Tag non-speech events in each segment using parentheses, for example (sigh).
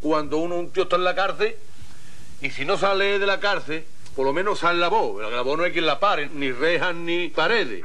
cuando uno, un tío está en la cárcel y si no sale de la cárcel, por lo menos sale la voz. La voz no hay quien la pare, ni rejas ni paredes.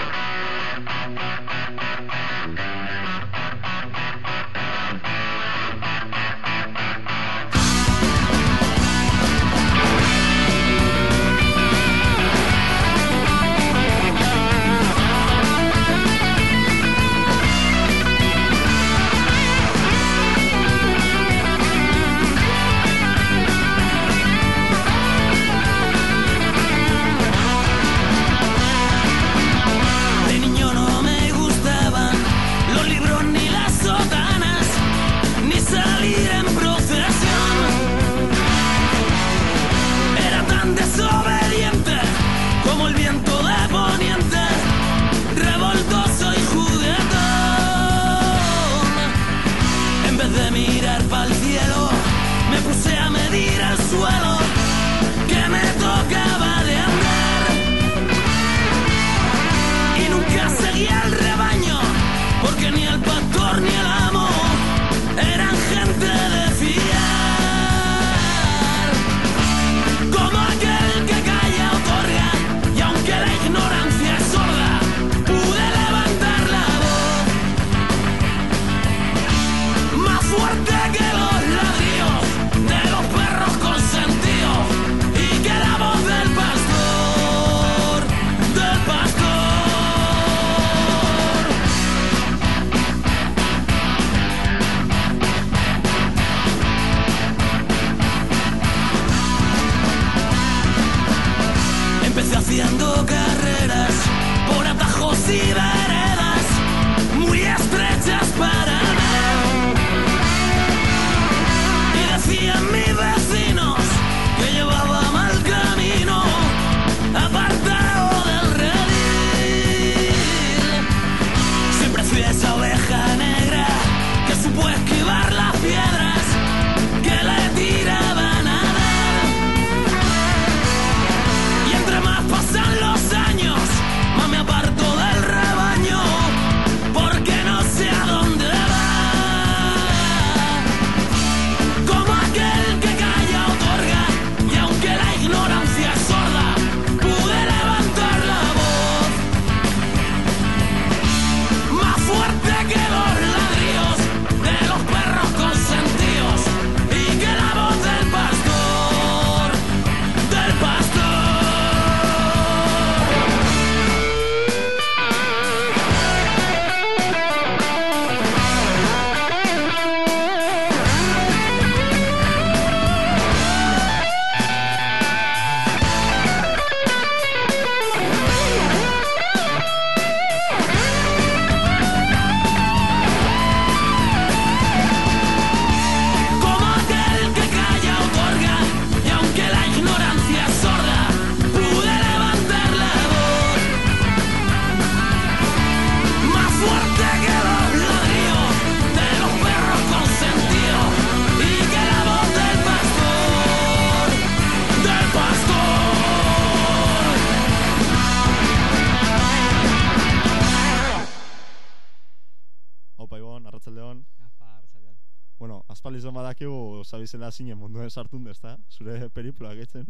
Sartun ezta? Zure periploa getzen.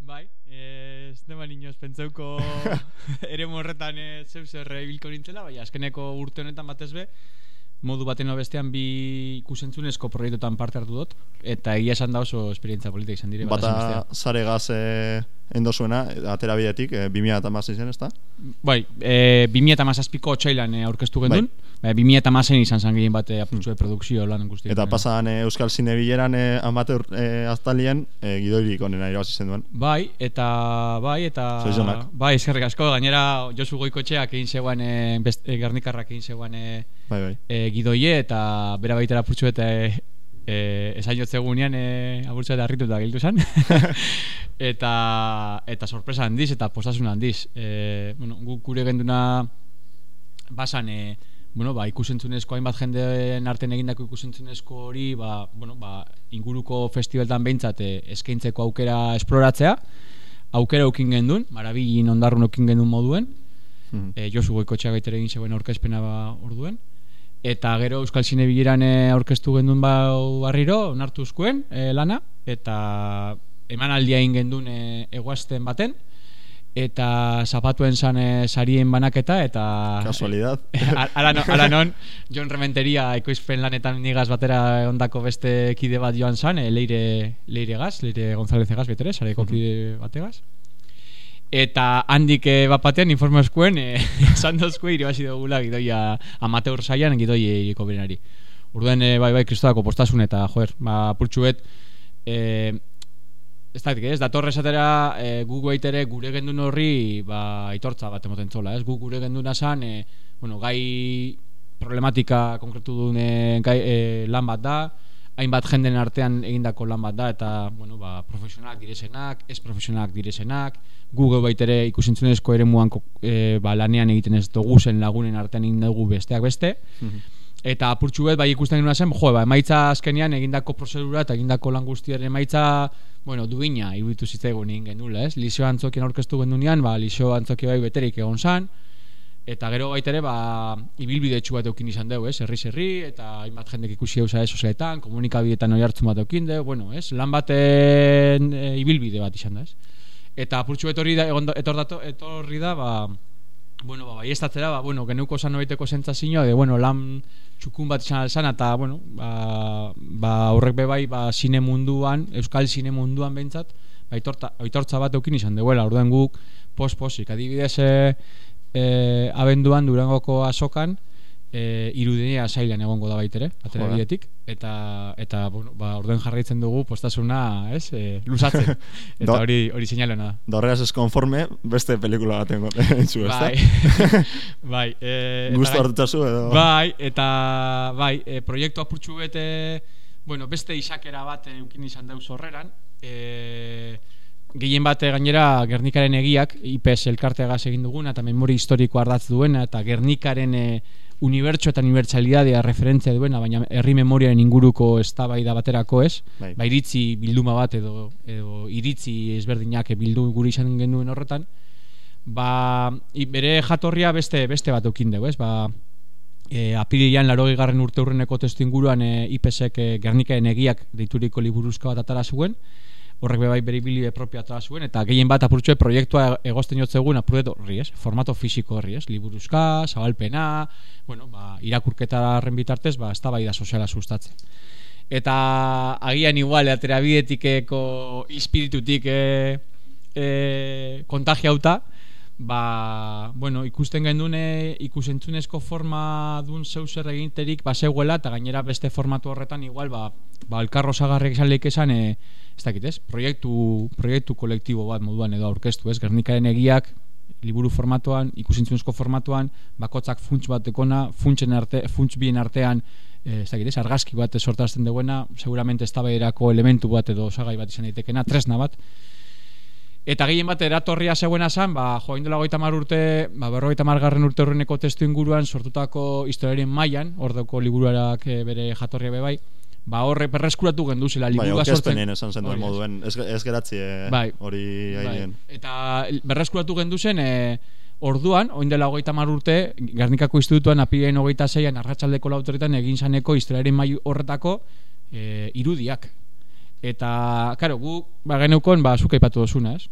Bai, eh, ez nema inoz pentsauko (laughs) ere horretan eh, zeu zer ibilko nintzela, bai, azkeneko urte honetan batez be, modu baten bestean bi ikusentzunezko proiektuetan parte hartu dut, eta egia esan da oso esperientza politika izan dire. Bata sare gaz e, endozuena, atera bidetik, e, 2016 zen, ezta? Bai, e, 2017ko otxailan eh, aurkeztu gendun, bai. 2016 izan zan gehien bat eh, apurtxue produkzio lan guzti. Eta pasan e, Euskal Zine bileran e, amateur e, aztalien e, gidoirik onena irabazi zen duen. Bai, eta bai, eta Zorionak. bai, eskerrik asko, gainera Josu Goikotxeak egin zegoen e, best, e, Gernikarrak egin zegoen e, Bai, bai. e, gidoie eta bera baitara purtsu eta e, e, esain jotzegunean e, aburtza eta harritu eta gildu zen. (laughs) Eta eta sorpresa handiz eta postasun handiz. E, bueno, guk gure genduna basan e, bueno, ba, ikusentzunezko hainbat jendeen artean egindako ikusentzunezko hori ba, bueno, ba, inguruko festivaltan behintzat e, eskaintzeko aukera esploratzea. Aukera eukin gendun, marabilin ondarrun eukin gendun moduen. Mhm. e, Josu Goikotxea baitere egin zegoen aurkezpena ba orduen eta gero Euskal Zine Bileran eh, aurkeztu gendun bau barriro, onartu zkuen eh, lana, eta emanaldia egin gendun eh, eguazten baten, eta zapatuen zan eh, sarien banaketa, eta... Casualidad. Ala, (laughs) no, ala non, John Rementeria ekoizpen lanetan nigaz batera ondako beste kide bat joan zan, e, Leire, Leire Gaz, Leire González Gaz betere, sareko kide bategaz. Eta handik eh, bat batean informe eskuen, eh, (laughs) esan dozkue iribazi dugula gidoia amateur saian gidoi berenari. Urduen, eh, bai, bai, kristodako postasun eta, joer, ba, purtsuet, eh, ez da, ez, datorre esatera e, gu ere gure gendun horri ba, aitortza bat emoten zola, ez? Gu gure genduna zan, e, bueno, gai problematika konkretu duen e, gai, e, lan bat da, hainbat jenden artean egindako lan bat da, eta, bueno, ba, profesionalak direzenak, ez profesionalak direzenak, gu geu baitere ikusentzunezko ere muan e, ba, lanean egiten ez dugu zen lagunen artean egin dugu besteak beste, Eta apurtxu bet, bai ikusten genuen zen, jo, ba, emaitza azkenean egindako prozedura eta egindako lan guztiaren emaitza, bueno, duina, iruditu zitzaigun egin genula, ez? Lixo antzokien aurkeztu gendunean, ba, lixo antzoki bai beterik egon zan, eta gero baitere, ba, ibilbide txu bat eukin izan dugu, ez? Herri herri eta hainbat jendek ikusi hau ez sozialetan, komunikabideetan oi hartzun bat eukin dugu, bueno, ez? Lan baten e, ibilbide bat izan da, ez? Eta apurtxu bet hori da, egon, etor dato, etorri da, ba, bueno, ba, bai ba, bueno, genuko zan noiteko sentzazioa, de, bueno, lan txukun bat izan alzan, eta, bueno, ba, ba horrek be bai, ba, zine munduan, euskal zine munduan behintzat, ba, aitorta, aitortza bat eukin izan deuela, orduan guk, pos-posik, adibidez, e, e, abenduan durangoko azokan, e, irudenia zailan egongo da baitere, atera Joder. bidetik, eta, eta bueno, ba, orden jarraitzen dugu postasuna, ez, e, lusatzen, (laughs) eta hori hori seinalena da. Horregaz ez konforme, beste pelikula baten (laughs) entzu, ez da? Bai, (laughs) bai, e, Gusto hartutazu edo... Bai, eta bai, e, proiektu apurtxu bete, bueno, beste isakera bat eukin izan deuz horreran, e, gehien bate gainera Gernikaren egiak, IPS elkarteagaz egin duguna, eta memori historiko ardatz duena, eta Gernikaren e, unibertso eta unibertsalidadea referentzia duena, baina herri memoriaren inguruko eztabaida baterako ez, Bai. ba, iritzi bilduma bat edo, edo iritzi ezberdinak bildu guri izan genuen horretan, ba, bere jatorria beste beste bat eukin dugu, ez? Ba, e, apirilean garren urte urreneko testu inguruan e, IPSek e, Gernikaren egiak deituriko liburuzka bat atara zuen, horrek be bai bere atara zuen, eta gehien bat apurtxoe proiektua egozten jotzegun apuret horri, ez? Formato fisiko horri, ez? Liburuzka, zabalpena, bueno, ba, irakurketaren bitartez, ba, eztabaida soziala sustatzen. Eta agian igual atera bidetikeko espiritutik e, e, kontagiauta, ba, bueno, ikusten gendune ikusentzunezko forma dun zeu eginterik baseguela eta gainera beste formatu horretan igual ba, ba elkarro zagarrek esan leik esan e, ez dakit ez, proiektu, proiektu kolektibo bat moduan edo aurkeztu ez, Gernikaren egiak liburu formatuan, ikusentzunezko formatuan, bakotzak funts bat ekona, funtsen arte, funts bien artean, eh, ez dakit ez, argazki bat sortarazten duena, seguramente eztabaiderako elementu bat edo osagai bat izan daitekena, tresna bat, Eta gehien bat eratorria zegoena zan, ba, joain dela goita mar urte, ba, berrogeita margarren urte horreneko testu inguruan sortutako historiaren mailan, ordoko liburuarak eh, bere jatorria bebai, ba horre perreskuratu gendu zela Bai, liburua sortzen. aurkezpenen esan zen duen moduen, ez, ez geratzi eh, Bai. hori hainien. Eta berreskuratu gendu zen, e, orduan, oin dela hogeita mar urte, Gernikako institutuan apiren hogeita zeian, arratsaldeko lauterretan egin zaneko historiaren mai horretako e, irudiak. Eta, karo, gu, ba, geneukon, ba, zuka ipatu dozuna, ez?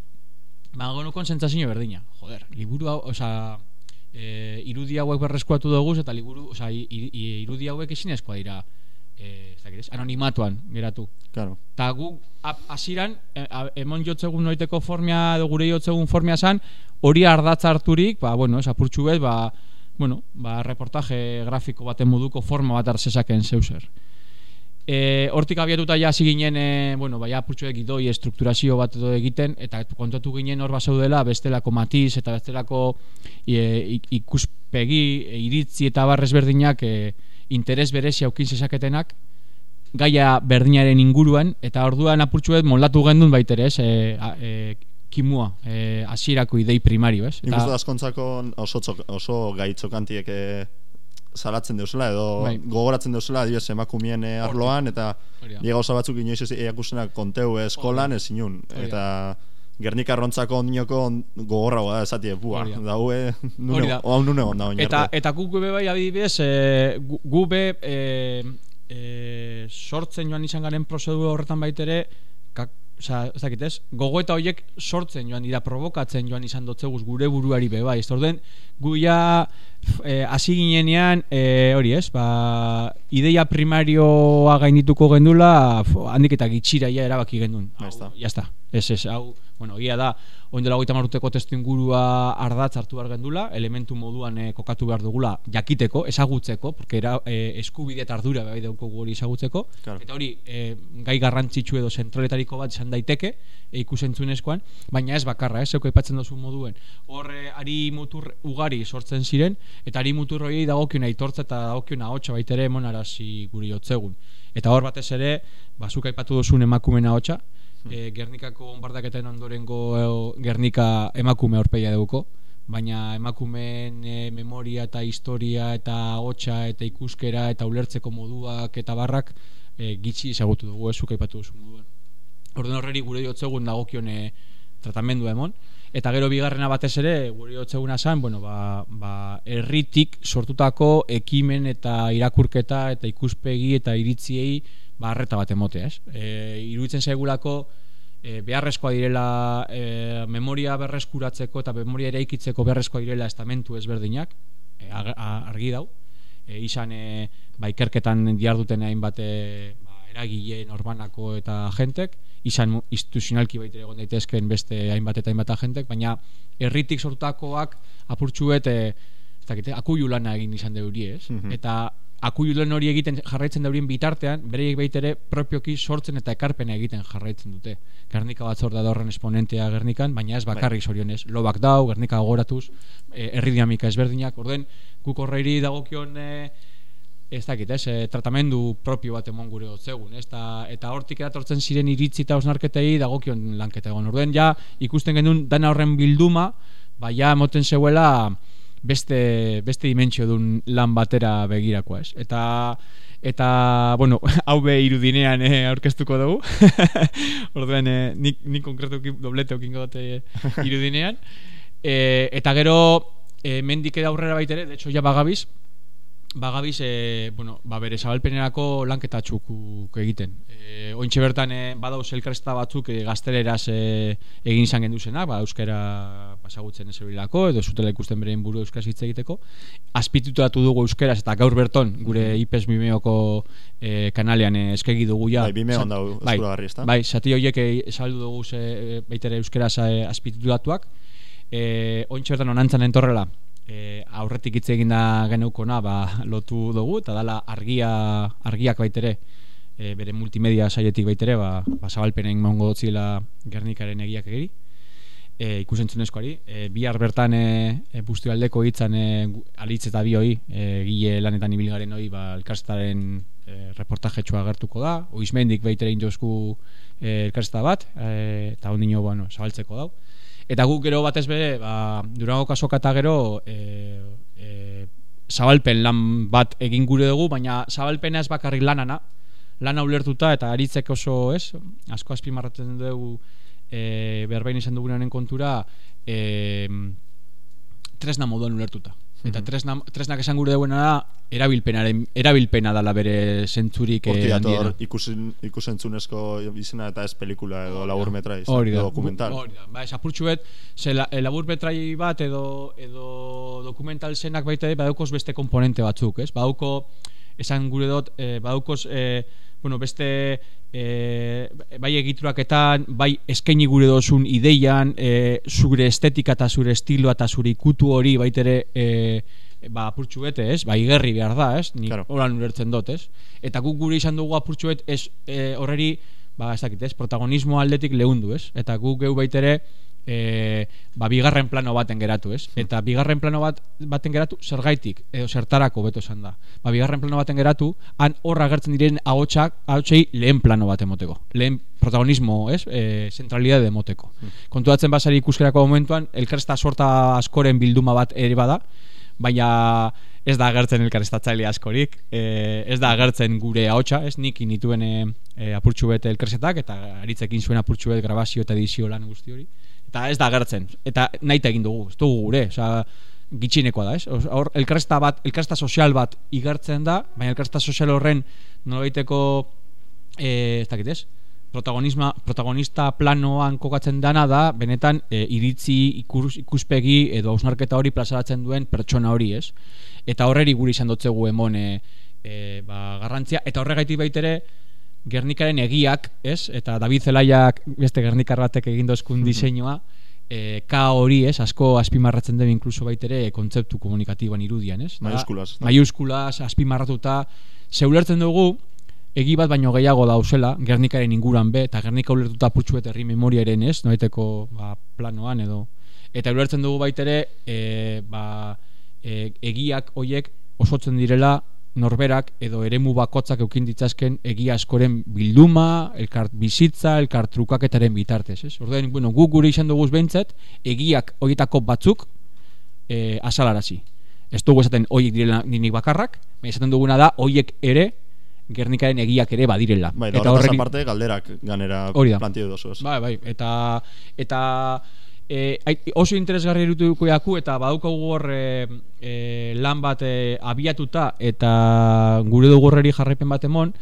Ba, geneukon sentsazio berdina. Joder, liburu hau, osea, e, irudi hauek berreskuratu dugu, eta liburu, i- irudi hauek ezinezkoa dira, e, ez ez, anonimatuan geratu. Claro. Ta gu hasieran e, emon jotzegun noiteko formia edo gure jotzegun formia zan hori ardatz harturik, ba bueno, esa apurtxu bet, ba bueno, ba reportaje grafiko baten moduko forma bat arzesaken zeuser. E, hortik abiatuta ja hasi ginen e, bueno, bai apurtxuek gidoi estrukturazio bat edo egiten eta kontatu ginen hor basaudela bestelako matiz eta bestelako e, ik- ikuspegi, e, iritzi eta barrez berdinak e, interes berezi aukin zezaketenak gaia berdinaren inguruan eta orduan apurtxuet moldatu gendun baitere, ez? E, a, e, kimua, e, hasierako idei primario, ez? Nik uste da askontzako oso, oso gai txokantiek eh, salatzen deuzela edo Bai. gogoratzen deuzela adibidez emakumeen eh, arloan eta. Ni gauza batzuk inoiz ez eakusenak konteu eskolan ez inun eta Gernika arrontzako ondinoko gogorragoa da esatie, bua, Hori da. (laughs) Hori nune, hau nune onda oinarte. Eta eta guk be bai adibidez, e, gu- be e, e, sortzen joan izan garen prozedura horretan baitere, kak, Osa, ez dakit ez, gogoeta horiek sortzen joan dira, provokatzen joan izan dotzeguz gure buruari be bai, ez da orden, gu ja eh, hasi ginenean, eh, hori ez, ba, ideia primarioa gaindituko gendula, handik eta gitxira ja erabaki gendun. Ya está. Ez, ez, hau, bueno, egia da, oindela goita marruteko testu ingurua ardatz hartu behar gendula, elementu moduan eh, kokatu behar dugula jakiteko, ezagutzeko, porque era, eh, eskubide eta ardura bai daukogu hori ezagutzeko, Claro. eta hori eh, gai garrantzitsu edo zentraletariko bat izan daiteke, e, ikusentzunezkoan, baina ez bakarra, ez, zeuko aipatzen duzu moduen. Hor, eh, ari mutur ugari sortzen ziren, eta ari mutur horiei dagokiona aitortza eta dagokiona hotxa baitere monarazi guri jotzegun. Eta hor batez ere, bazuk aipatu duzun emakumena hotxa, e, Gernikako bombardaketen ondorengo eh, Gernika emakume aurpegia dugu baina emakumeen e, memoria eta historia eta hotxa eta ikuskera eta ulertzeko moduak eta barrak e, gitxi ezagutu dugu, ez zuk aipatu duzu moduan. Orden horreri gure jotzegun dagokion e, tratamendu emon eta gero bigarrena batez ere gure jotzeguna zen, bueno, ba, ba herritik sortutako ekimen eta irakurketa eta ikuspegi eta iritziei ba arreta bat emotea, ez? E, iruditzen zaigulako e, beharrezkoa direla e, memoria berreskuratzeko eta memoria eraikitzeko beharrezkoa direla estamentu ezberdinak, e, argi dau, e, izan e, ba, ikerketan diharduten hainbat e, ba, eragile norbanako eta agentek, izan instituzionalki baitere egon daitezkeen beste hainbat eta hainbat agentek, baina herritik sortutakoak apurtxuet e, ez dakite, akuilu lana egin izan deuri ez, Mhm. eta akuilu lan hori egiten jarraitzen daurien bitartean, bereiek baitere propioki sortzen eta ekarpena egiten jarraitzen dute. Gernika batzorda da horren esponentea Gernikan, baina ez bakarrik zorionez. Lobak dau, Gernika gogoratuz, e, herri dinamika ezberdinak, orden guk horreiri dagokion e, ez dakit, ez, e, tratamendu propio bat emon gure hotzegun, ez, eta, eta hortik eratortzen ziren iritzi eta osnarketei dagokion lanketa egon. Orden ja ikusten genuen dana horren bilduma, ba ja moten zeuela beste beste dimentsio dun lan batera begirakoa, ez. Eta eta bueno, (laughs) hau be irudinean eh, aurkeztuko dugu. (laughs) Orduan eh, nik nik konkretuki doblete okingo dute (laughs) irudinean. E, eta gero e, mendik aurrera baitere, de hecho ja bagabiz, bagabiz e, bueno, ba bere zabalpenerako lanketa txukuk egiten. E, ointxe bertan e, badauz elkarrezta batzuk e, gazteleraz e, egin izan genduzena, ba euskara pasagutzen ez edo zutela ikusten beren buru euskaraz hitz egiteko. Azpitutatu dugu euskeraz eta gaur berton gure IPES Bimeoko e, kanalean e, eskegi dugu ja. Bai, Vimeo Zat- da bai? Bai, zati horiek e, saldu dugu ze, baitere euskeraz e, azpitutatuak. E, ointxe bertan onantzan entorrela, e, aurretik hitz egin da geneukona ba, lotu dugu, eta dala argia, argiak baitere, e, bere multimedia saietik baitere, ba, ba zabalpenen mongo dotzila Gernikaren egiak egiri, e, ikusentzunezkoari. E, bihar bertan e, e, aldeko hitzan e, alitz eta bi hoi, e, gile lanetan ibilgaren hoi, ba, elkarstaren e, reportajetxoa agertuko da, oizmendik baitere indosku e, elkarsta bat, e, eta ondino bueno, zabaltzeko dau. Eta guk gero batez bere, ba, Durango kasoka eta gero e, e, zabalpen lan bat egin gure dugu, baina zabalpena ez bakarrik lanana, lana ulertuta eta aritzek oso, ez, asko azpimarratzen dugu e, berbain izan dugunaren kontura e, tresna moduan ulertuta. Eta tresna, tresnak esan gure duena da erabilpenaren erabilpena dala bere zentzurik eh, handiena. ikusen, ikusentzunezko izena eta ez pelikula edo labur metra izan, Hori da. edo dokumental. Hori da. Ba, esapurtxu bet, ze la, e, labur betrai bat edo, edo dokumental zenak baita badaukoz beste komponente batzuk, ez? Badauko, esan gure dut, e, badaukoz, e, bueno, beste e, bai egituraketan, bai eskaini gure dozun ideian, e, zure estetika eta zure estiloa eta zure ikutu hori baitere e, ba apurtxu bete, ez? Ba igerri behar da, ez? Nik Claro. horan ulertzen dut, ez? Eta guk gure izan dugu apurtxu bet, ez, e, horreri ba, ez dakit, ez, protagonismo aldetik lehundu, ez? Eta guk geu baitere e, ba, bigarren plano baten geratu, ez? Eta bigarren plano bat baten geratu zergaitik, edo zertarako beto esan da. Ba, bigarren plano baten geratu, han horra agertzen diren ahotsak, ahotsei lehen plano bat emoteko. Lehen protagonismo, ez? E, zentralidade emoteko. Kontuatzen basari ikuskerako momentuan, elkarrezta sorta askoren bilduma bat ere bada, baina ez da agertzen elkarrestatzaile askorik, e, ez da agertzen gure ahotsa, ez nik inituen e, apurtxu bete elkarresetak, eta aritzekin zuen apurtxu bet grabazio eta edizio lan guzti hori. Eta ez da agertzen, eta nahi egin dugu, ez dugu gure, osea, gitxinekoa da, ez? Hor, elkarresta bat, elkarresta sozial bat igartzen da, baina elkarresta sozial horren nolabaiteko, e, ez dakit ez? protagonisma, protagonista planoan kokatzen dana da, benetan e, iritzi ikus, ikuspegi edo ausnarketa hori plazaratzen duen pertsona hori, ez? Eta horreri guri izan dotzegu emon e, e, ba, garrantzia, eta horregaitik baitere Gernikaren egiak, ez? Eta David Zelaiak beste Gernikar batek egin dozkun diseinua, e, K hori, ez? Asko azpimarratzen den inkluso baitere kontzeptu komunikatiboan irudian, ez? Maiuskulaz, da. Maiuskulaz, azpimarratuta, zeulertzen dugu, egi bat baino gehiago dauzela, Gernikaren inguran be, eta Gernika ulertuta putxuet herri memoriaren ez, noiteko ba, planoan edo. Eta ulertzen dugu baitere, e, ba, e, egiak hoiek osotzen direla norberak edo eremu bakotzak eukin ditzazken egia askoren bilduma, elkart bizitza, elkart trukaketaren bitartez, ez? Orduan, bueno, guk gure izan dugu behintzat, egiak horietako batzuk e, asalarazi. Ez dugu esaten hoiek direla ninik bakarrak, esaten duguna da hoiek ere Gernikaren egiak ere badirela. Bai, Eta horrekin- aparte galderak ganera planteatu dozu ez. Bai, bai, eta eta e, oso interesgarri irutuko jaku eta badaukagu hor e, e, lan bat e, abiatuta eta gure dugu horreri jarraipen bat emon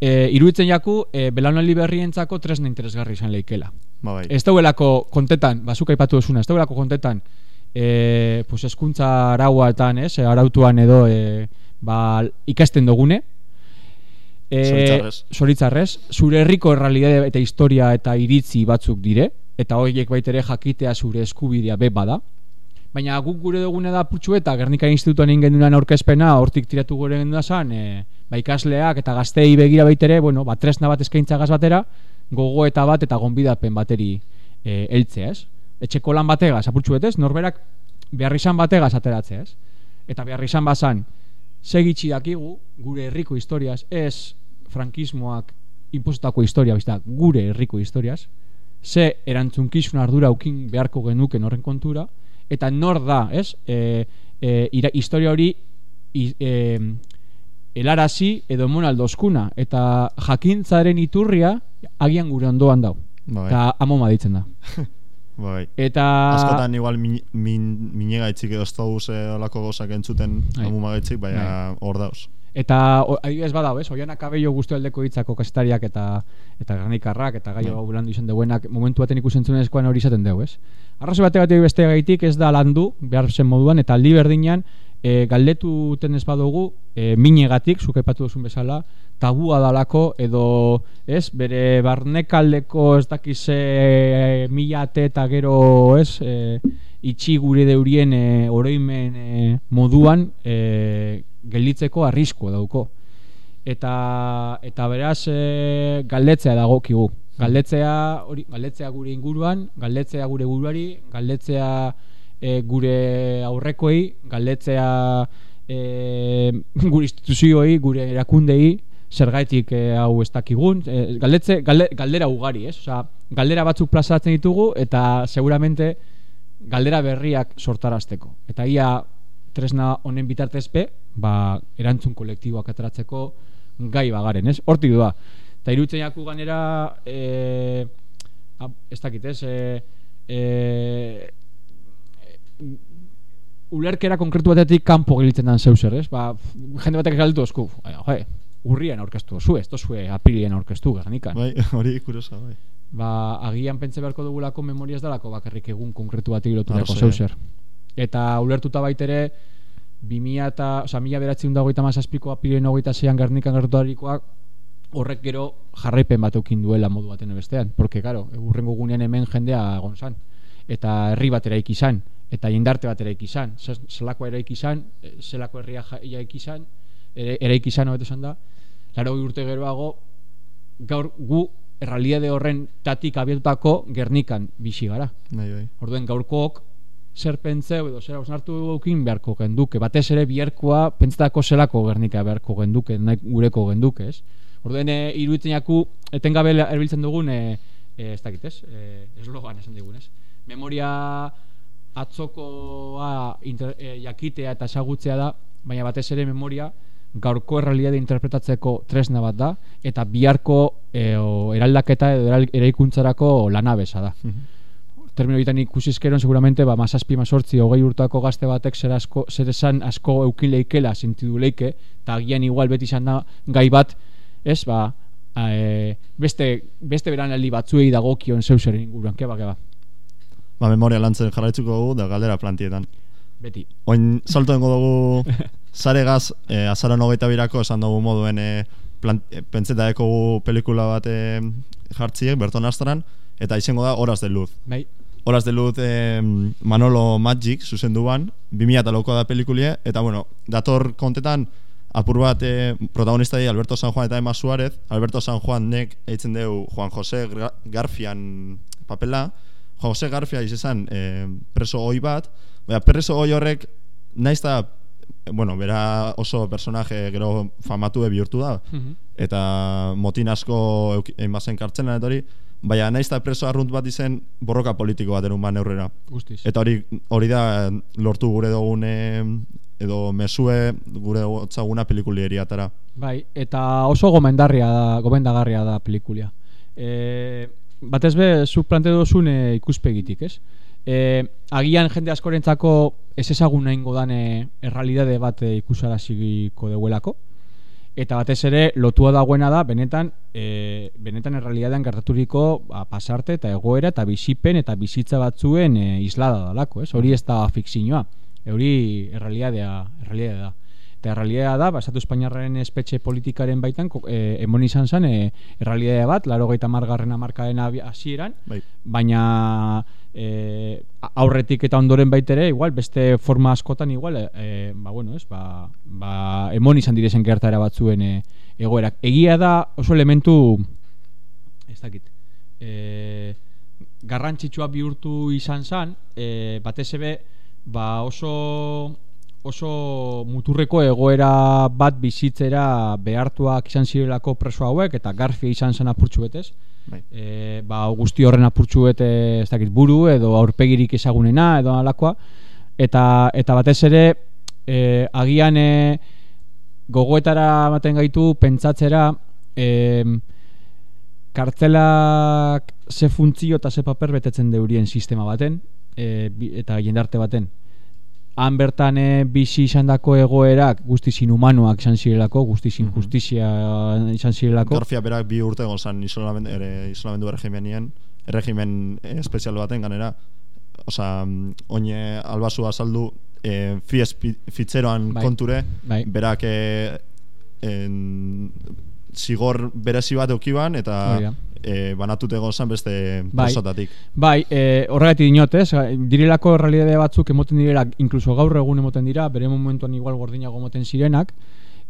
e, iruditzen jaku e, belaunaldi berrientzako tresna interesgarri izan leikela. Ba, bai. Ez dauelako kontetan, bazuk aipatu duzuna, ez dauelako kontetan e, pues eskuntza arauatan, ez, arautuan edo e, ba, ikasten dugune. E, Zoritzarrez. zoritzarrez, zure herriko errealitate eta historia eta iritzi batzuk dire, eta horiek baitere jakitea zure eskubidea be bada. Baina guk gure dugune da putxu eta Gernika Institutuan egin genduan aurkezpena, hortik tiratu gure genduna zan, e, ba ikasleak eta gaztei begira baitere, bueno, ba, tresna bat eskaintza gaz batera, gogo eta bat eta gonbidapen bateri e, heltzea, ez? Etxeko lan bategaz, apurtxu betez, norberak behar izan bategaz ateratzea, ez? Eta behar izan bazan, segitxi dakigu, gure herriko historiaz, ez frankismoak impositako historia, bizta, gure herriko historiaz, ze erantzunkizun ardura aukin beharko genuken horren kontura, eta nor da, ez? E, e, ira, historia hori i, e, helarazi edo emon aldozkuna, eta jakintzaren iturria agian gure ondoan dau. Ba, bai. Eta amoma ditzen da. Ba, (laughs) bai. Eta... Askotan igual min, min, minegaitzik edo ez dauz eh, olako gozak entzuten Bai. amumagaitzik, baina hor dauz. Eta o- adibidez badau, ez? Oiana Kabello guztu aldeko hitzako kasetariak eta eta Gernikarrak eta gaio Bai. hau landu izan deuenak momentu baten ikusentzunezkoan hori izaten dugu, ez? Arrazo bate bate beste gaitik ez da landu behar zen moduan eta aldi berdinean e, galdetuten ez badugu e, minegatik, zuk aipatu duzun bezala, tabua dalako edo ez bere barnekaldeko ez dakize e, mila ate eta gero ez e, itxi gure deurien e, oroimen e, moduan e, gelditzeko arrisko dauko. Eta eta beraz e, galdetzea dagokigu. Galdetzea hori galdetzea gure inguruan galdetzea gure buruari galdetzea e, gure aurrekoei galdetzea e, gure instituzioei gure erakundei zergaitik e, hau ez dakigun. E, galdetze, galde, galdera ugari ez? Osea, galdera batzuk plazaratzen ditugu eta seguramente galdera berriak sortarazteko. Eta ia tresna honen bitartezpe ba, erantzun kolektiboak ateratzeko gai bagaren, ez? Hortik doa. Eta irutzen jaku ganera e, a, ez dakit, ez? E, e, ulerkera konkretu batetik kanpo gelitzen dan zeuser, ez? Ba, jende batek galdu osku, jo, urrian aurkeztu osu, ez dozue apirien aurkeztu, gernikan Bai, (laughs) hori kuriosa, bai. ba, agian pentsa beharko dugulako memoria ez dalako bakarrik egun konkretu bat iloturako Arrazoi. zeuser. Eta ulertuta baitere 2000 eta, oza, mila beratzen da hogeita mazazpiko apiren hogeita zeian gernikan gertuarikoak horrek gero jarraipen bat eukin duela modu baten bestean. Porque, claro, urrengo gunean hemen jendea egon zan. Eta herri bat eraiki izan. Eta jendarte bat eraiki izan. Ze- Zelako eraiki izan, eh, zelako herria ja- eraiki izan, ere- eraiki hobeto esan da. Laro urte geroago, gaur gu errealitate horren tatik abiatutako gernikan bizi gara. Bai, bai. Orduen gaurkook zer pentseu edo zer hausnartu eukin beharko genduke. Batez ere biherkoa pentsatako zelako gernika beharko genduke, nahi gureko genduke, ez? Orduen e, iruditzen jaku etengabe erabiltzen dugun e, e, ez dakit, ez? E, eslogan esan digun, ez? Memoria atzokoa inter, e, jakitea eta ezagutzea da baina batez ere memoria gaurko errealitate interpretatzeko tresna bat da eta biharko e, o, eraldaketa edo eraikuntzarako lanabesa da. Termino egiten ikusizkeron seguramente ba mazazpi mazortzi hogei urtako gazte batek zer asko zer esan asko eukin leikela sentidu leike eta agian igual beti izan da gai bat ez ba e, beste beste beranaldi batzuei dagokion zeu inguruan. Keba keba Ba, memoria lantzen jarraitzuko dugu, da galdera plantietan. beti. Oin (laughs) salto dengo dugu zaregaz, e, azaran hogeita birako esan dugu moduen e, plan, e, pentseta ekogu pelikula bat e, jartziek, Berton Astran, eta izango da Horas de Luz. bai. Horas de Luz e, Manolo Magic zuzendu ban, 2000 lauko da pelikulie, eta bueno, dator kontetan apur bat e, protagonista di Alberto San Juan eta Emma Suárez, Alberto San Juan nek eitzen deu Juan José Gra- Garfian papela, Juan José Garfia izan e, preso oi bat, baina preso oi horrek naiz eta bueno, bera oso personaje gero famatu bihurtu da, Mhm. eta motin asko egin bazen kartzelan eta hori, baina naiz eta preso arrunt bat izen borroka politiko bat erun ban neurrera. guztiz Eta hori hori da eh, lortu gure dugun eh, edo mesue gure gotzaguna pelikulieria atara. Bai, eta oso gomendarria da, gomendagarria da pelikulia. E, batez be, zuk plante duzun e, ikuspegitik, ez? E, agian jende askorentzako ez ezagun nahingo dan errealidade bat e, ikusaraziko deuelako. Eta batez ere, lotua dagoena da, benetan, e, benetan errealidadean gertaturiko ba, pasarte eta egoera eta bizipen eta bizitza batzuen e, islada dalako, ez? Hori ez da fikzioa, hori errealidadea, errealidadea da. Eta errealidadea da, ba, Estatu Espainiarraren espetxe politikaren baitan, e, emon izan zen, e, errealidadea bat, laro gaita margarren amarkaden abi- hasieran, Bai. baina e, aurretik eta ondoren baitere igual beste forma askotan igual e, ba bueno, ez, ba, ba emon izan direzen gertaera batzuen e, egoerak. Egia da oso elementu ez dakit. E, garrantzitsua bihurtu izan zan, e, batez ebe ba oso oso muturreko egoera bat bizitzera behartuak izan zirelako preso hauek eta garfia izan zen apurtxu betez. Bai. e, ba, guzti horren apurtxu bete ez dakit buru edo aurpegirik ezagunena edo alakoa. Eta, eta batez ere e, agian e, gogoetara ematen gaitu pentsatzera e, kartzelak ze funtzio eta ze paper betetzen deurien sistema baten e, eta jendarte baten han bertan e, bizi izandako egoerak guztiz inhumanoak izan zirelako, guztiz injustizia izan zirelako. Garfia berak bi urte isolamendu, ere, isolamendu erregimenien, erregimen eh, espezial baten ganera, Osa, mm, oine albazu azaldu e, fies fitzeroan Bai. konture, Bai. berak e, en, zigor berezi bat eukiban eta da. E, banatute gozan beste Bai. presotatik. Bai, e, horregatik dinot, ez? Direlako realidade batzuk emoten direla, inkluso gaur egun emoten dira, bere momentuan igual gordinago emoten zirenak,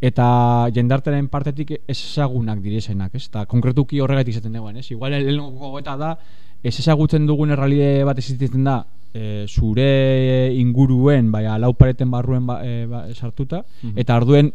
eta jendarteren partetik ezagunak direzenak, ez? Eta konkretuki horregatik izaten dagoen, ez? Igual lehenko gogoeta da, ez ezagutzen dugun errealide bat existitzen da, e, zure inguruen, bai, lau pareten barruen ba, e, ba, sartuta, eta arduen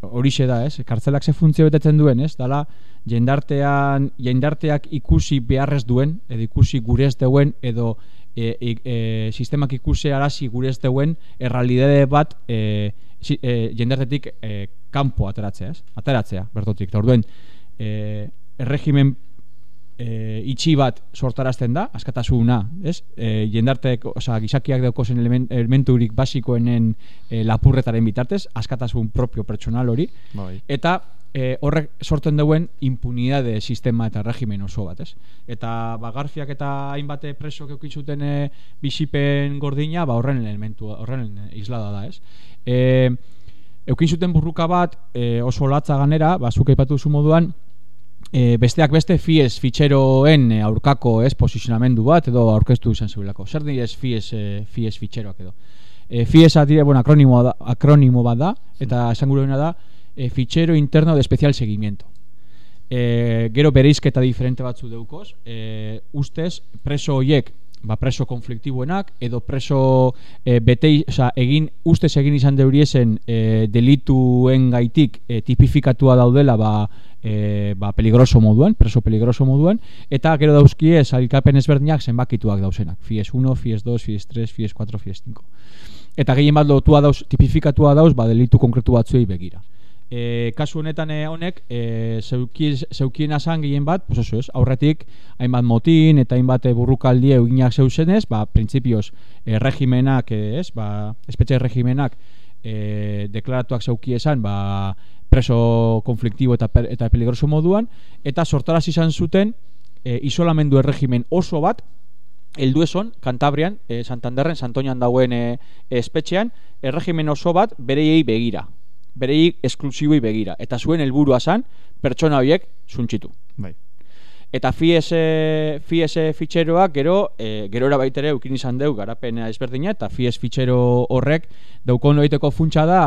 horixe da, ez? Kartzelak ze funtzio betetzen duen, ez? Dala, jendartean, jendarteak ikusi beharrez duen, edo ikusi gurez deuen, edo e, e, e, sistemak ikusi arazi gurez deuen, errealidade bat e, e, jendartetik e, kanpo ateratzea, ez? Ateratzea, bertotik. Eta orduen, e, erregimen e, itxi bat sortarazten da, askatasuna, ez? E, jendartek, osea, gizakiak daukozen element, elementurik basikoenen e, lapurretaren bitartez, askatasun propio pertsonal hori, Bai. eta e, horrek sortzen duen impunidade sistema eta regimen oso bat, ez? Eta ba, Garfiak eta hainbat presok eukin zuten e, bizipen gordina, ba, horren elementu, horren islada da, ez? E, eukin zuten burruka bat e, oso latza ganera, ba, zuk aipatu duzu moduan, e, besteak beste fies fitxeroen e, aurkako ez posizionamendu bat edo aurkeztu izan zuelako. Zer direz fies, e, fies fitxeroak edo? E, fies dire, bueno, akronimo, da, akronimo bat da, eta esan gure da, e, fichero interno de especial seguimiento. E, gero bereizketa diferente batzu deukoz, e, ustez preso hoiek ba, preso konfliktiboenak edo preso e, betei, oza, egin, ustez egin izan deuriezen e, delituen gaitik e, tipifikatua daudela ba, e, ba, peligroso moduan, preso peligroso moduan, eta gero dauzkie sailkapen ezberdinak zenbakituak dauzenak. FIES 1, FIES 2, FIES 3, FIES 4, FIES 5. eta gehien bat lotua dauz, tipifikatua dauz, ba, delitu konkretu batzuei begira. E, kasu honetan eh, honek e, zeuki, zeukien asan gehien bat, pues eso es, aurretik hainbat motin eta hainbat eh, burrukaldi eginak zeuzenez, ba, printzipioz e, regimenak, ez, ba, espetxe regimenak e, deklaratuak zeuki esan, ba, preso konfliktibo eta, eta peligroso moduan, eta sortaraz izan zuten e, isolamendu erregimen oso bat, heldu eson, Kantabrian, e, Santanderren, Santoñan dauen e, espetxean, erregimen oso bat bereiei begira. Bereiei esklusiboi begira. Eta zuen helburua zan, pertsona horiek suntxitu. Bai. Eta FIS, FIS fitxeroak gero, e, gerora baitere eukin izan deu garapena ezberdina, eta FIS fitxero horrek daukon loiteko funtsa da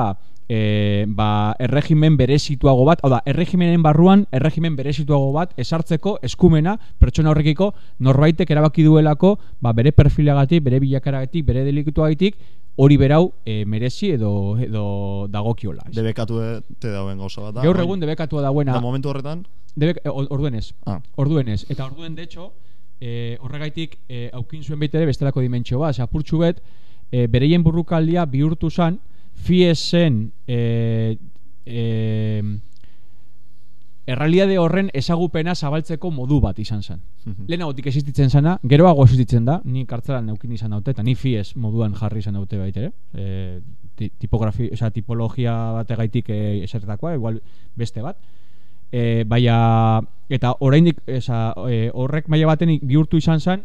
e, ba, erregimen berezituago bat, hau da, erregimenen barruan, erregimen berezituago bat esartzeko eskumena pertsona horrekiko norbaitek erabaki duelako ba, bere perfilagatik, bere bilakaragatik, bere deliktuagatik, hori berau e, merezi edo, edo dagokiola. ez? Debekatu te dauen gauza bat da. Gaur egun debekatua dagoena, Eta momentu horretan, debe, e, orduenez, ah, Orduenez, eta orduen de hecho, e, horregaitik e, aukin zuen baitere bestelako dimentsio bat, Osea, bet, e, bereien burrukaldia bihurtu zan, fiesen e, e, errealiade horren ezagupena zabaltzeko modu bat izan zen. Mhm. Lehenagotik existitzen zana, geroago existitzen da, ni kartzelan neukin izan daute, eta ni fies moduan jarri izan daute baitere. E, ti- tipografi, osea, tipologia bategaitik e, esertakoa, igual beste bat. E, baina, eta oraindik e, horrek maila baten bihurtu izan zen,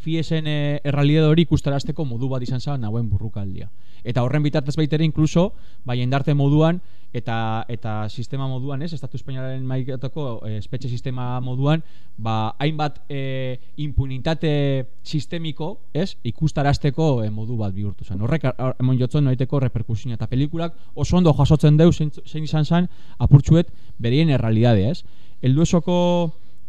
fiesen e, errealidade hori ikustarazteko modu bat izan zen nauen burrukaldia. Eta horren bitartez baitere inkluso, bai endarte moduan eta eta sistema moduan, ez, Estatu Espainiaren maikatoko e, espetxe sistema moduan, ba hainbat e, impunitate sistemiko, ez, ikustarazteko e, modu bat bihurtu zen. Horrek emon jotzen noiteko reperkusioa eta pelikulak oso ondo jasotzen deu zein, zein izan zen apurtxuet berien errealidade, ez? Elduesoko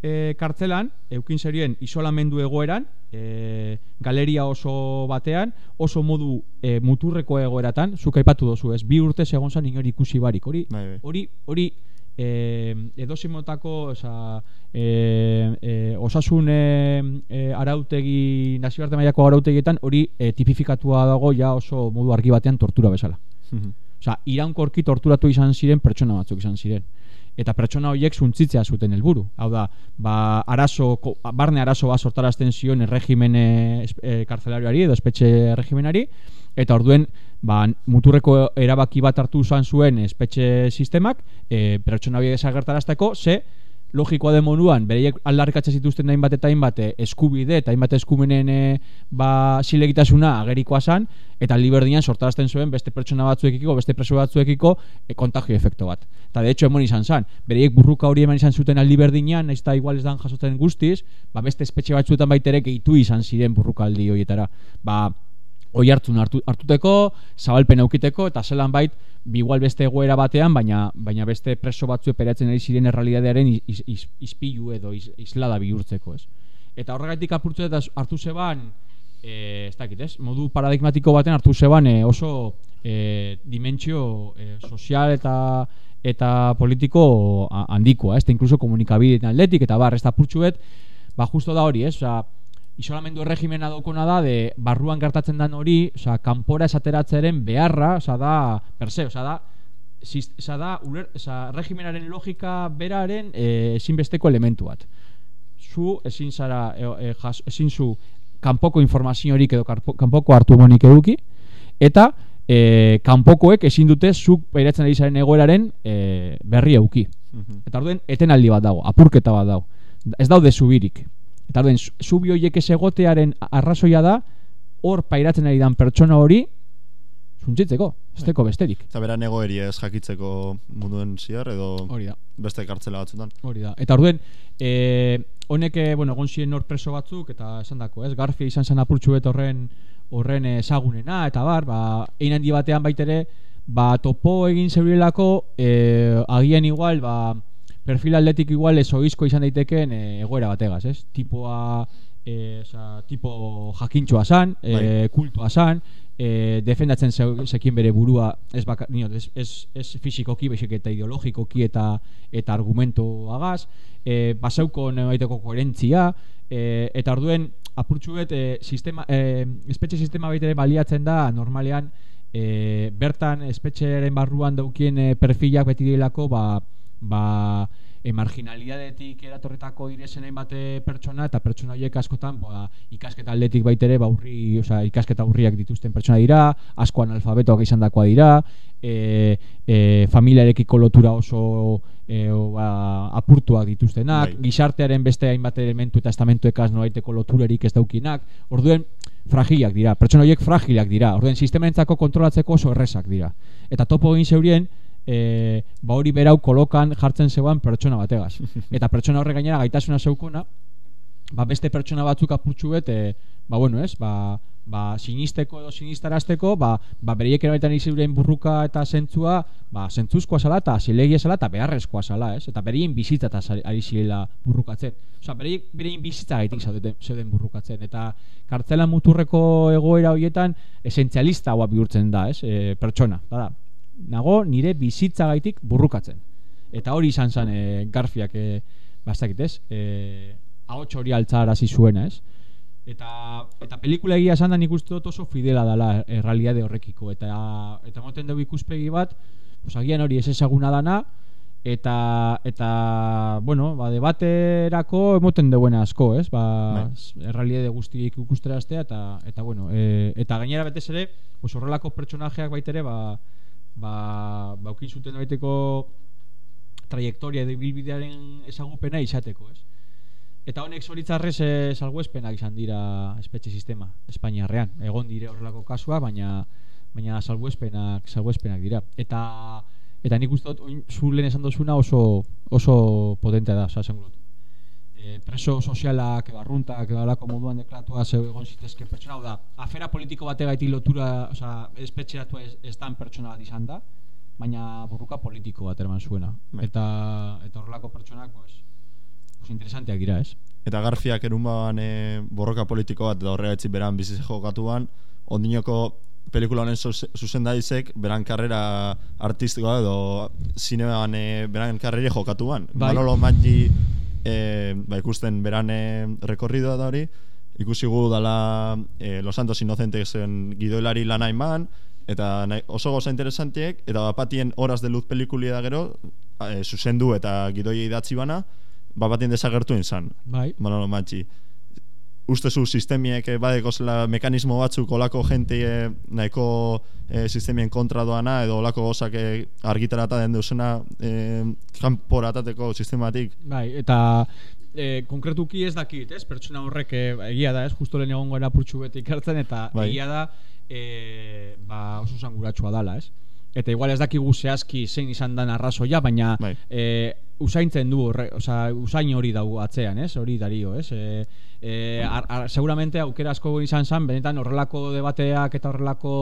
e, kartzelan, eukin zerien isolamendu egoeran, e, galeria oso batean, oso modu e, muturreko egoeratan, zuk aipatu dozu, ez? Bi urte egon zen inori ikusi barik, hori, bai, bai. hori, hori e, edozimotako oza, e, e, osasun e, arautegi, nazioarte mailako arautegietan, hori e, tipifikatua dago ja oso modu argi batean tortura bezala. Mhm. Osea, iraunkorki torturatu izan ziren pertsona batzuk izan ziren. Eta pertsona horiek suntzitzea zuten helburu. Hau da, ba, arazo, barne arazo bat sortarazten zion erregimen e, es- e, kartzelarioari edo espetxe erregimenari, eta orduen ba, muturreko erabaki bat hartu izan zuen espetxe sistemak, e, pertsona horiek desagertarazteko, ze logikoa den moduan, bereiek aldarrikatzen zituzten hainbat eta hainbat eh, eskubide eta hainbat eskumenen eh, ba, zilegitasuna agerikoa zan, eta liberdinan sortarazten zuen beste pertsona batzuekiko, beste preso batzuekiko e, kontagio efekto bat. Eta de hecho emon izan zan, bereiek burruka hori eman izan zuten aldi berdinan, nahiz eta igual ez dan jasotzen guztiz, ba beste espetxe batzuetan baitere gehitu izan ziren burrukaldi horietara. Ba, oi hartu, hartuteko, zabalpen aukiteko, eta zelan bait, bi igual beste egoera batean, baina baina beste preso batzu eperatzen ari ziren is, ispilu edo is, islada bihurtzeko, ez? Eta horregatik apurtu eta hartu zeban, e, ez dakit, ez? Modu paradigmatiko baten hartu zeban e, oso e, dimentsio e, sozial eta eta politiko handikoa, ez? Eta inkluso komunikabideen atletik, eta bar, ez da apurtxuet, ba, justo da hori, ez? Osa, isolamendu erregimena daukona da de barruan gertatzen dan hori, osea, kanpora esateratzearen beharra, osea da per se, osea da osea da uler, osea, regimenaren logika beraren eh, ezinbesteko elementu bat. Zu ezin zara e, e, jas, ezin zu kanpoko informaziorik edo kanpoko hartu monik eduki eta e, kanpokoek ezin dute zuk pairatzen ari zaren egoeraren e, berri euki. Mhm. Eta orduen etenaldi bat dago, apurketa bat dago. Ez daude zubirik. Eta orduen zu- zubi horiek ez egotearen arrazoia da hor pairatzen ari dan pertsona hori zuntzitzeko, ez teko besterik. Eta bera negoeri ez jakitzeko munduen ziar edo Hori da. beste kartzela batzutan. Hori da. Eta orduen, e, honek, eh, bueno, egon ziren nor preso batzuk, eta esan dako, ez? Garfia izan zen apurtxu bet horren, horren ezagunena, eta bar, ba, ein handi batean baitere, ba, topo egin zebilelako, e, agian igual, ba, perfil atletik igual ezoizko izan daiteken e, egoera bategaz, ez? Tipoa, e, oza, tipo jakintxoa zan, e, kultua zan, e, defendatzen zekin bere burua ez, baka, nio, ez, ez, ez fisikoki, baizik eta ideologikoki eta eta argumento agaz, e, basauko nemaiteko koherentzia, e, eta orduen apurtxu bet, e, sistema, e, espetxe sistema baita ere baliatzen da, normalean, e, bertan espetxearen barruan daukien e, perfilak beti direlako, ba, ba, e, marginalidadetik eratorretako diresen bate pertsona eta pertsona horiek askotan ba, ikasketa aldetik baitere ba, urri, osea, ikasketa urriak dituzten pertsona dira, asko analfabetoak izandakoa dira, e, e, familiarekiko lotura oso e, o, ba, apurtuak dituztenak, Bai. gizartearen beste hainbat elementu eta estamentuekaz noraiteko loturerik ez daukinak, orduen fragilak dira, pertsona horiek fragilak dira, orduen sistemeentzako kontrolatzeko oso erresak dira. Eta topo egin zeurien, e, ba hori berau kolokan jartzen zegoan pertsona bategaz. (laughs) Eta pertsona horrek gainera gaitasuna zeukona, ba beste pertsona batzuk apurtxu bet, e, ba bueno ez, ba, ba sinisteko edo sinistarazteko, ba, ba bereiek erabaitan iziren burruka eta zentzua, ba zentzuzkoa zala eta zilegia zala eta beharrezkoa zala, ez? Eta bereien bizitza eta ari zirela burrukatzen. Osea, bereiek bereien bizitza gaitik zaudeten, zeuden burrukatzen. Eta kartzela muturreko egoera horietan esentzialista hoa bihurtzen da, ez? E, pertsona, da, da. Nago nire bizitza gaitik burrukatzen. Eta hori izan zen e, garfiak e, bastakit, ez? E, ahots hori altzarazi zuena, ez? Eta eta pelikula egia esan da nik uste dut oso fidela dela errealitate horrekiko eta eta moten dugu ikuspegi bat, pues agian hori ez ezaguna dana eta eta bueno, ba debaterako emoten duena asko, ez? Ba Bai. errealitate guztiak ikusteraztea eta eta bueno, e, eta gainera betez ere, pues horrelako pertsonajeak baitere ba ba baukin zuten baiteko trajektoria edo ibilbidearen ezagupena izateko, ez? Eta honek zoritzarrez e, salbuespenak izan dira espetxe sistema Espainiarrean. Egon dire horrelako kasua, baina baina salbuespenak salbuespenak dira. Eta eta nik uste dut zu lehen esan dozuna oso oso potentea da, dut. E, preso sozialak arruntak alako moduan deklatua zeu egon zitezke pertsona da. Afera politiko bategaitik lotura, osea, espetxeratu ez, ez dan pertsona bat izan da, baina burruka politiko bat eraman zuena. Bai. Eta eta horrelako pertsonak, pues, pues interesanteak dira, ez? Eta Garfiak erunban e, borroka politiko bat eta horrega etzi beran bizi jokatuan, ondinoko pelikula honen zuze- zuzendarizek beran karrera artistikoa edo zineman e, beran karrera jokatuan. Bai. Manolo Maggi e, ba, ikusten beran e, rekorridoa da hori, ikusi gu dala e, Los Santos Inocentesen gidoilari lana eman, eta nahi, oso goza interesantiek, eta bapatien horas de luz pelikulia da gero, e, zuzendu eta gidoia idatzi bana, bapatien desagertu izan. Bai. Manolo Maggi. Ustezu sistemiek eh, badeko zela mekanismo batzuk olako jente eh, nahiko eh, sistemien kontra doana edo olako gozak eh, argitarata den deusena eh, kanporatateko sistematik Bai, eta e, konkretuki ez dakit, ez? Pertsona horrek e, egia da, ez? Justo lehen egongo era purtsu beti ikartzen eta Bai. egia da e, ba, oso zanguratsua dala, ez? Eta igual ez dakigu zehazki zein izan dan arrazoia, baina Bai. e, usaintzen du, horre, osea, usain hori dago atzean, ez? Hori dario, ez? E, e, ar, ar, seguramente aukera asko izan zen, benetan horrelako debateak eta horrelako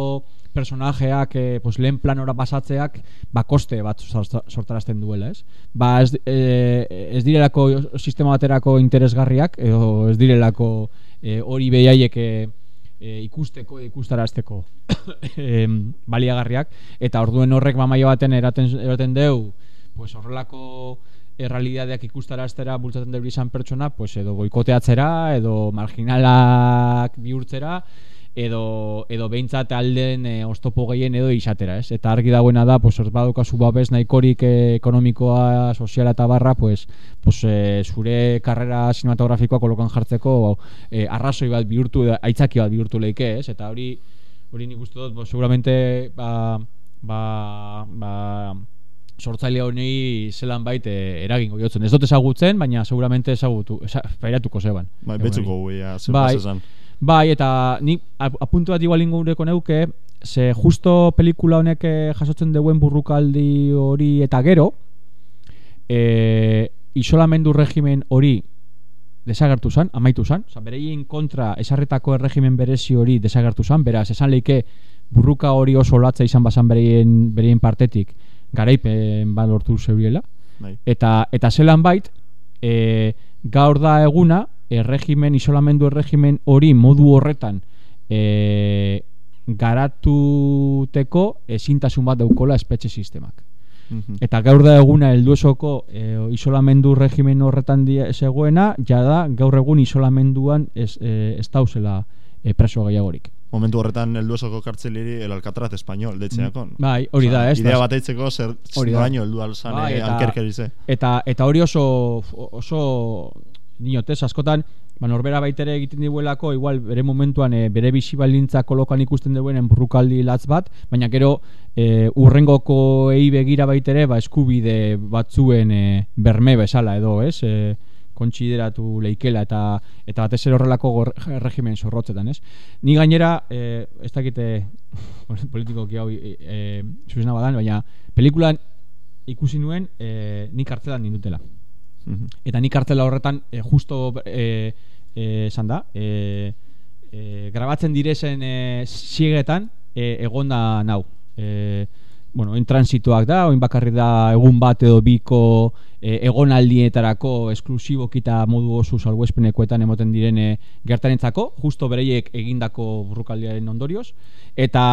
personajeak e, pues, lehen planora pasatzeak ba, koste bat sorta- sortarazten duela, ez? Ba, ez, e, ez direlako sistema baterako interesgarriak, edo ez direlako e, hori behaiek e, e, ikusteko, ikustarazteko (coughs) em, baliagarriak, eta orduen horrek bamaia baten eraten, eraten deu, pues horrelako errealidadeak ikustaraztera bultzaten deu izan pertsona, pues edo goikoteatzera, edo marginalak bihurtzera, edo edo behintzat alden e, oztopo gehien edo izatera, ez? Eta argi dagoena da, pues hor badukazu babes nahikorik eh, ekonomikoa, soziala eta barra, pues, pues eh, zure karrera sinematografikoa kolokan jartzeko eh, arrazoi bat bihurtu, aitzaki bat bihurtu leike, ez? Eta hori hori nik uste dut, pues, seguramente ba, ba, ba, sortzaile honi zelan bait e, eragingo jotzen. Ez dut ezagutzen, baina seguramente ezagutu, eza, pairatuko zeban. bai, betzuko guia zer Bai. Bai, eta ni ap- apuntu bat igual ingureko neuke, ze justo pelikula honek eh, jasotzen duen burrukaldi hori eta gero, e, isolamendu regimen hori desagertu zan, amaitu zan, oza, bereien kontra esarretako erregimen berezi hori desagertu zan, beraz, esan leike burruka hori oso latza izan bazan bereien, bereien partetik, garaipen bat lortu zeuriela, bai. eta eta zelan bait e, gaur da eguna erregimen isolamendu erregimen hori modu horretan e, garatuteko ezintasun bat daukola espetxe sistemak Mhm. Eta gaur da eguna helduesoko e, isolamendu regimen horretan die, zegoena, jada gaur egun isolamenduan ez, e, ez dauzela e, preso gehiagorik. Momentu horretan helduesoko kartzeliri el Alcatraz español deitzeakon. Bai, hori da, ez? Idea bat eitzeko zer noraino heldu alzan Bai, eh, eta-. Eta eta hori oso oso niotez askotan ba norbera baitere egiten dibuelako igual bere momentuan e, bere bizi baldintza kolokan ikusten duenen burrukaldi latz bat, baina gero e, urrengoko ei begira baitere ba eskubide batzuen e, berme bezala edo, ez? E, kontsideratu leikela eta eta batez ere horrelako regimen zorrotzetan, ez? Ni gainera, e, ez dakite (laughs) politikoki hau e, e, badan, baina pelikulan ikusi nuen e, nik kartzelan nindutela. Mhm. Eta nik kartela horretan e, justo e, e, esan da, e, e, grabatzen direzen e, siegetan e, egonda nau. E, bueno, en transitoak da, oin bakarri da egun bat edo biko e, egonaldietarako esklusiboki eta modu oso salbuespenekoetan emoten diren e, gertarentzako, justo bereiek egindako burrukaldiaren ondorioz. Eta,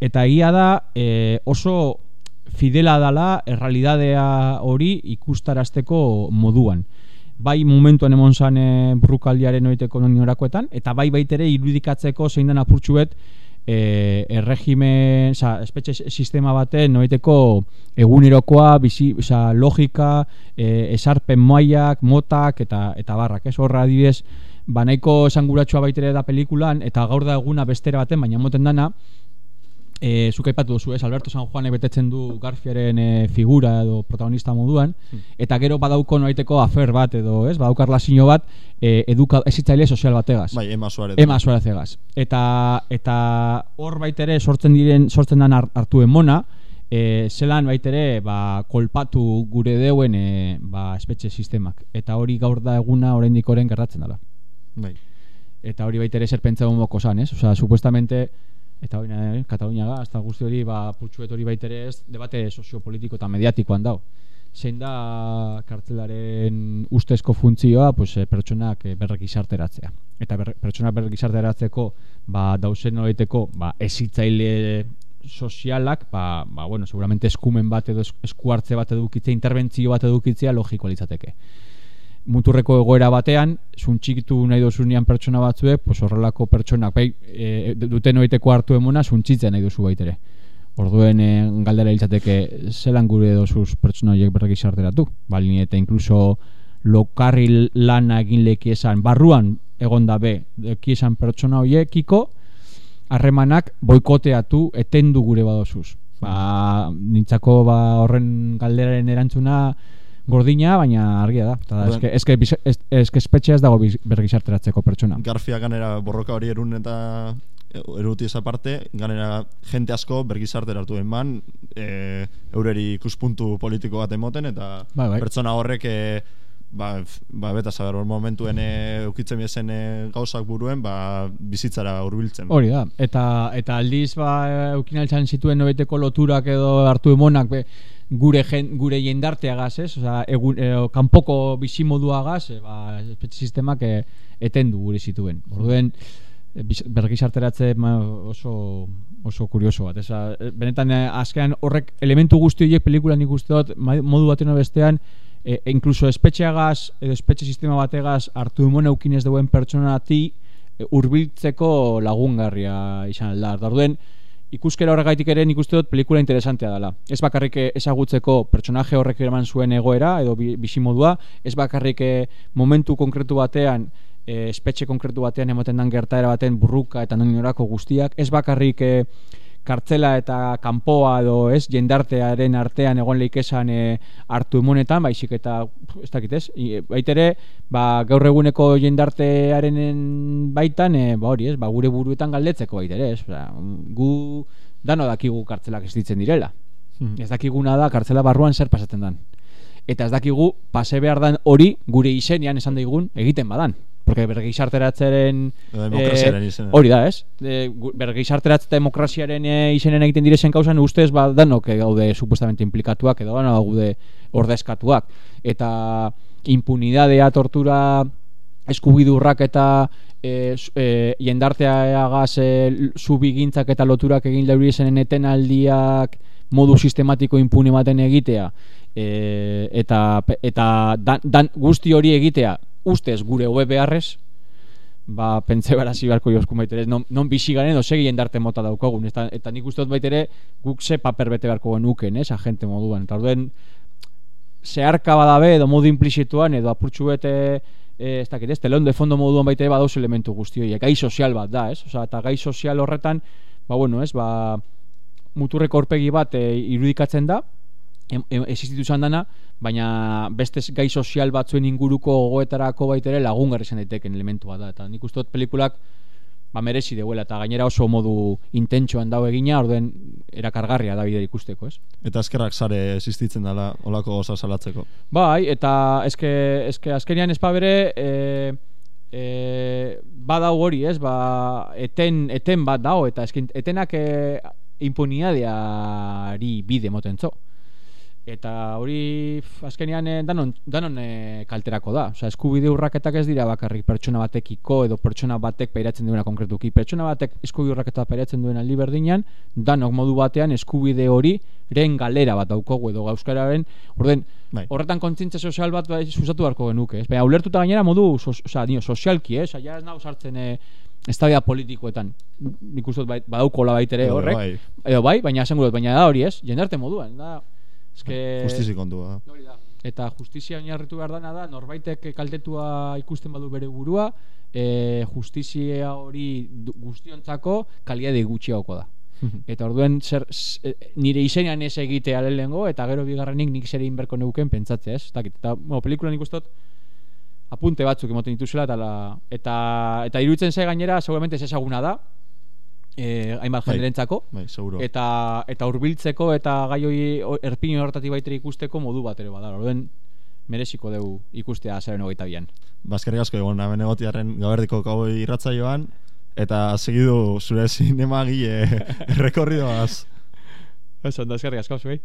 eta egia da e, oso fidela dala errealidadea hori ikustarazteko moduan. Bai momentuan emon zan e, burrukaldiaren oiteko norakoetan, eta bai baitere irudikatzeko zein den apurtxuet e, erregimen, oza, espetxe sistema baten noiteko egunerokoa, bizi, oza, logika, e, esarpen moaiak, motak eta eta barrak, ez horra adibidez, ba nahiko esanguratsua baitere da pelikulan eta gaur da eguna bestera baten, baina moten dana, e, zuk aipatu duzu, ez, Alberto San Juanek betetzen du Garfiaren e, figura edo protagonista moduan, eta gero badauko noiteko afer bat edo, ez, badaukar lasino bat, e, eduka, ezitzaile sozial bategaz. Bai, Emma Suarez. Ema Suarez egaz. Eta, eta hor baitere sortzen diren sortzen dan har- hartu emona, e, zelan baitere ba, kolpatu gure deuen e, ba, espetxe sistemak. Eta hori gaur da eguna oraindik oren gertatzen dela. Bai. Eta hori baita ere zer pentsa moko zan, ez? Osea, supuestamente eta hori eh, Katalunia ga, hasta guzti hori ba putxuet hori baita ere ez debate soziopolitiko eta mediatikoan dau. Zein da kartzelaren ustezko funtzioa, pues, eh, pertsonak eh, berregizarteratzea. Eta ber, pertsonak berregizarteratzeko ba dausen noraiteko ba ezitzaile sozialak, ba, ba, bueno, seguramente eskumen bat edo es- eskuartze bat edukitzea, interbentzio bat edukitzea logiko litzateke muturreko egoera batean, zuntxikitu nahi dozunean pertsona batzuek, pues horrelako pertsonak, bai, e, duten oiteko hartu emona, zuntxitzen nahi duzu baitere. Orduen e, galdera litzateke zelan gure dozuz pertsona horiek berreki sarteratu. Bali eta inkluso lokarri lana egin leki esan, barruan egon da be, eki esan pertsona horiekiko, harremanak boikoteatu etendu gure badozuz. Ba, nintzako ba, horren galderaren erantzuna gordina, baina argia da. Eta eske, eske, eske espetxea ez dago bergizarteratzeko pertsona. Garfia ganera borroka hori erun eta eruti esa parte, ganera jente asko bergizartera hartu eman, e, eureri ikuspuntu politiko bat emoten, eta Bai, bai. pertsona horrek e, ba, ba beta saber hor momentuen e, eukitzen biezen e, gauzak buruen, ba, bizitzara hurbiltzen. Hori da, eta eta aldiz ba eukin altzan zituen nobeteko loturak edo hartu emonak be, gure gen, gure jendarteagaz, ez? Osea, egun e, kanpoko bizimoduagaz, e, ba sistemak e, etendu gure zituen. Orduen e, biz- bergizarteratze oso oso kurioso bat. Esa, benetan e, azkenan horrek elementu guzti horiek pelikulan ikuste dut modu baten bestean e, e, incluso espetxeagaz edo espetxe sistema bategaz hartu emon eukin ez duen pertsonati e, hurbiltzeko lagungarria izan alda. Orduen ikuskera horregaitik ere nik uste dut pelikula interesantea dela. Ez bakarrik eh, ezagutzeko pertsonaje horrek eman zuen egoera edo bi- bizimodua, ez bakarrik eh, momentu konkretu batean eh, espetxe konkretu batean ematen dan gertaera baten burruka eta nonorako guztiak, ez bakarrik eh, kartzela eta kanpoa edo ez jendartearen artean egon leikesan e, hartu emonetan, baizik eta ez dakit ez, baitere ba, gaur eguneko jendartearen baitan e, ba hori ez, ba, gure buruetan galdetzeko baitere ez, Osea, gu dano dakigu kartzelak ez ditzen direla. Mhm. ez dakiguna da kartzela barruan zer pasatzen dan. Eta ez dakigu pase behar dan hori gure izenean esan daigun egiten badan porque bergizarteratzeren demokraziaren eh, izenean. hori da ez? E, gu- bergizarteratze eta demokraziaren e, izenean egiten direzen kausan ustez ba, danok gaude supuestamente implikatuak edo danok gaude ordezkatuak. Eta impunidadea, tortura eskubidurrak eta e, su- e, jendarteagaz e, zubigintzak eta loturak egin lauri esenen etenaldiak modu sistematiko impune baten egitea. E, eta eta dan, dan guzti hori egitea ustez gure hobe beharrez ba pentsa barazi beharko josku baitere non, non bizi garen edo segi jendarte mota daukagun. Eta, eta nik uste dut baitere guk ze paper bete beharko genuken ez agente moduan. Eta orduen zeharka badabe edo modu implizituan edo apurtxu bete e, ez dakit ez, telon de fondo moduan baita ere badauz elementu guzti horiek, gai sozial bat da, ez? Osea, eta gai sozial horretan, ba bueno, ez, ba muturreko aurpegi bat e, irudikatzen da, existitu dana, baina beste gai sozial batzuen inguruko gogoetarako baita ere lagungarri izan daiteken elementua da, eta nik uste dut pelikulak ba merezi deuela eta gainera oso modu intentsuan dago egina, orduen erakargarria da bide ikusteko, ez? Eta eskerrak sare existitzen dela olako goza salatzeko. Bai, eta eske, eske azkenian ez bere e, e, badau hori, ez? Ba, eten, eten bat dago, eta eskin, etenak e, impuniadeari bide moten zo. Eta hori azkenean eh, danon, danon eh, kalterako da. Osea, eskubide urraketak ez dira bakarrik pertsona batekiko edo pertsona batek pairatzen duena konkretuki. Pertsona batek eskubide urraketa pairatzen duena aldi berdinean, danok modu batean eskubide hori ren galera bat daukogu edo gauzkararen, orden, Bai. horretan kontzintza sozial bat bai, susatu beharko genuke, ez? Baina ulertuta gainera modu, sos, osea, dio, sozialki, eh? Osea, ja ez nau sartzen eh, eztabaida politikoetan. Nik uste dut bai, badaukola baitere Edo, horrek. bai. Edo bai, baina esango dut, baina da hori ez, jendarte moduan, da, eske... Justizi kontua. Eta justizia oinarritu behar dana da, norbaitek kaltetua ikusten badu bere burua, e, justizia hori guztiontzako kaliade gutxiagoko da. Eta orduen zer, e, nire izenean ez egitea lehengo eta gero bigarrenik nik zer egin berko neuken pentsatzea, ez? Dakit. Eta, bueno, pelikulan dut apunte batzuk emoten dituzela eta, la, eta, eta iruditzen ze gainera seguramente ez ezaguna da, eh, hainbat Bai. jenderentzako, Bai, seguro. eta eta hurbiltzeko eta gai hori erpin horretatik baitere ikusteko modu bat ere bada. Orduan mereziko dugu ikustea azaren hogeita bian. Bazkerrik asko egon hemen egotiarren gaberdiko kau irratzaioan eta segidu zure (laughs) zinema gile (laughs) rekorridoaz. Eso, da eskerrik asko zuei.